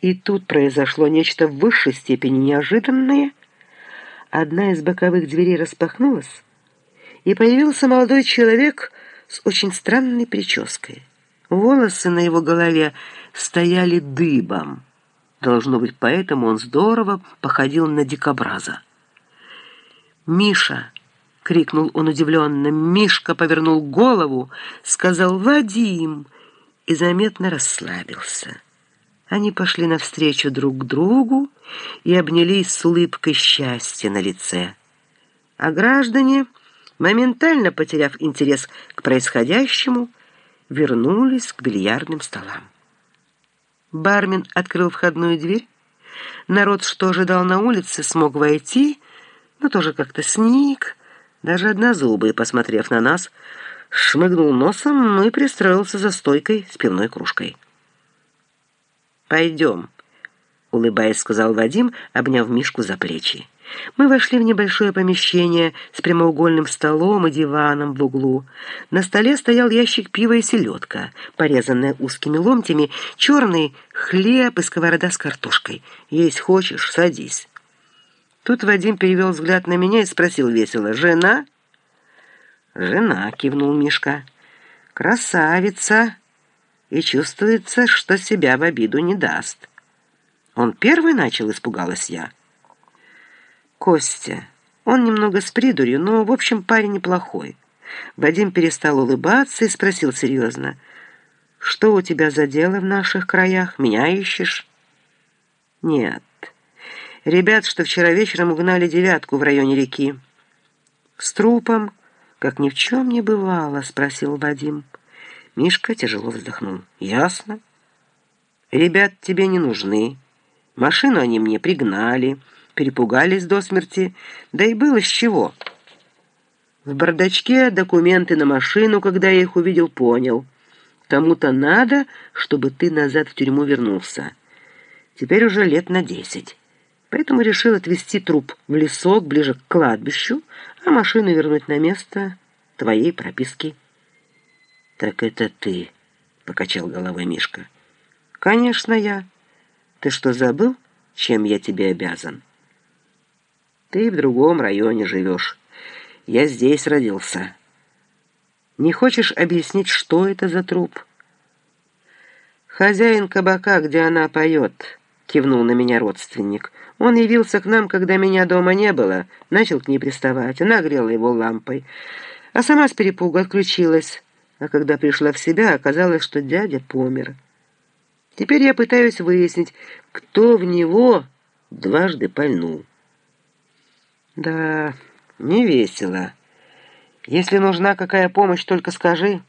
И тут произошло нечто в высшей степени неожиданное. Одна из боковых дверей распахнулась, и появился молодой человек с очень странной прической. Волосы на его голове стояли дыбом. Должно быть, поэтому он здорово походил на дикобраза. «Миша!» — крикнул он удивленно. Мишка повернул голову, сказал «Вадим!» и заметно расслабился. Они пошли навстречу друг другу и обнялись с улыбкой счастья на лице. А граждане, моментально потеряв интерес к происходящему, вернулись к бильярдным столам. Бармен открыл входную дверь. Народ, что ожидал на улице, смог войти, но тоже как-то сник. Даже однозубый, посмотрев на нас, шмыгнул носом и пристроился за стойкой с пивной кружкой. «Пойдем», — улыбаясь, сказал Вадим, обняв Мишку за плечи. Мы вошли в небольшое помещение с прямоугольным столом и диваном в углу. На столе стоял ящик пива и селедка, порезанная узкими ломтями, черный хлеб и сковорода с картошкой. «Есть хочешь? Садись». Тут Вадим перевел взгляд на меня и спросил весело, «Жена?» «Жена», — кивнул Мишка. «Красавица!» И чувствуется, что себя в обиду не даст. Он первый начал, испугалась я. Костя. Он немного с придурью, но, в общем, парень неплохой. Вадим перестал улыбаться и спросил серьезно. «Что у тебя за дело в наших краях? Меня ищешь?» «Нет. Ребят, что вчера вечером угнали девятку в районе реки». «С трупом, как ни в чем не бывало?» — спросил Вадим. Мишка тяжело вздохнул. «Ясно. Ребят тебе не нужны. Машину они мне пригнали» перепугались до смерти, да и было с чего. В бардачке документы на машину, когда я их увидел, понял. Кому-то надо, чтобы ты назад в тюрьму вернулся. Теперь уже лет на десять. Поэтому решил отвезти труп в лесок ближе к кладбищу, а машину вернуть на место твоей прописки. «Так это ты», — покачал головой Мишка. «Конечно, я. Ты что, забыл, чем я тебе обязан?» Ты в другом районе живешь. Я здесь родился. Не хочешь объяснить, что это за труп? Хозяин кабака, где она поет, кивнул на меня родственник. Он явился к нам, когда меня дома не было, начал к ней приставать. Она грела его лампой, а сама с перепугу отключилась. А когда пришла в себя, оказалось, что дядя помер. Теперь я пытаюсь выяснить, кто в него дважды пальнул. Да, не весело. Если нужна какая помощь, только скажи.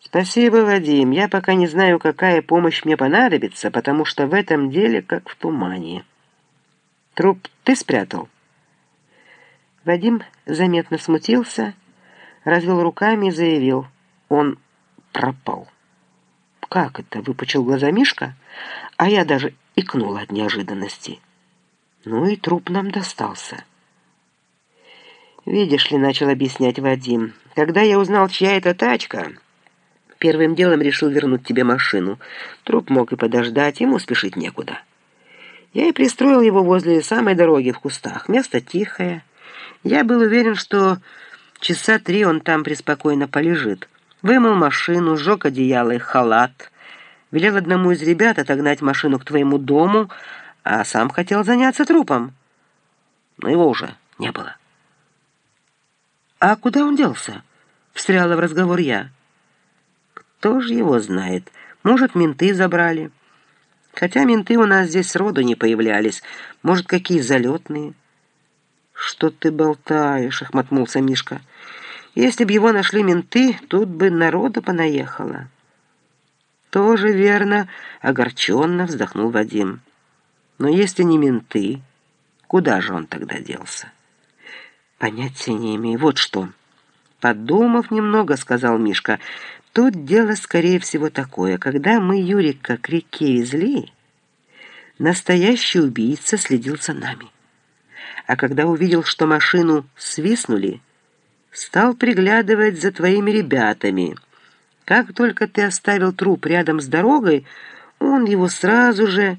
Спасибо, Вадим. Я пока не знаю, какая помощь мне понадобится, потому что в этом деле как в тумане. Труп ты спрятал? Вадим заметно смутился, развел руками и заявил. Он пропал. «Как это?» — выпучил глаза Мишка, а я даже икнула от неожиданности. Ну и труп нам достался. «Видишь ли», — начал объяснять Вадим, — «когда я узнал, чья это тачка, первым делом решил вернуть тебе машину. Труп мог и подождать, ему спешить некуда. Я и пристроил его возле самой дороги в кустах. Место тихое. Я был уверен, что часа три он там преспокойно полежит. Вымыл машину, сжег одеяло и халат. Велел одному из ребят отогнать машину к твоему дому, а сам хотел заняться трупом. Но его уже не было. «А куда он делся?» — встряла в разговор я. «Кто же его знает? Может, менты забрали. Хотя менты у нас здесь сроду не появлялись. Может, какие залетные?» «Что ты болтаешь?» — охмотнулся Мишка. «Если б его нашли менты, тут бы народу понаехало». «Тоже верно», — огорченно вздохнул Вадим. Но если не менты, куда же он тогда делся? Понятия не имею. Вот что. Подумав немного, сказал Мишка, тут дело, скорее всего, такое. Когда мы Юрика к реке везли, настоящий убийца следил за нами. А когда увидел, что машину свистнули, стал приглядывать за твоими ребятами. Как только ты оставил труп рядом с дорогой, он его сразу же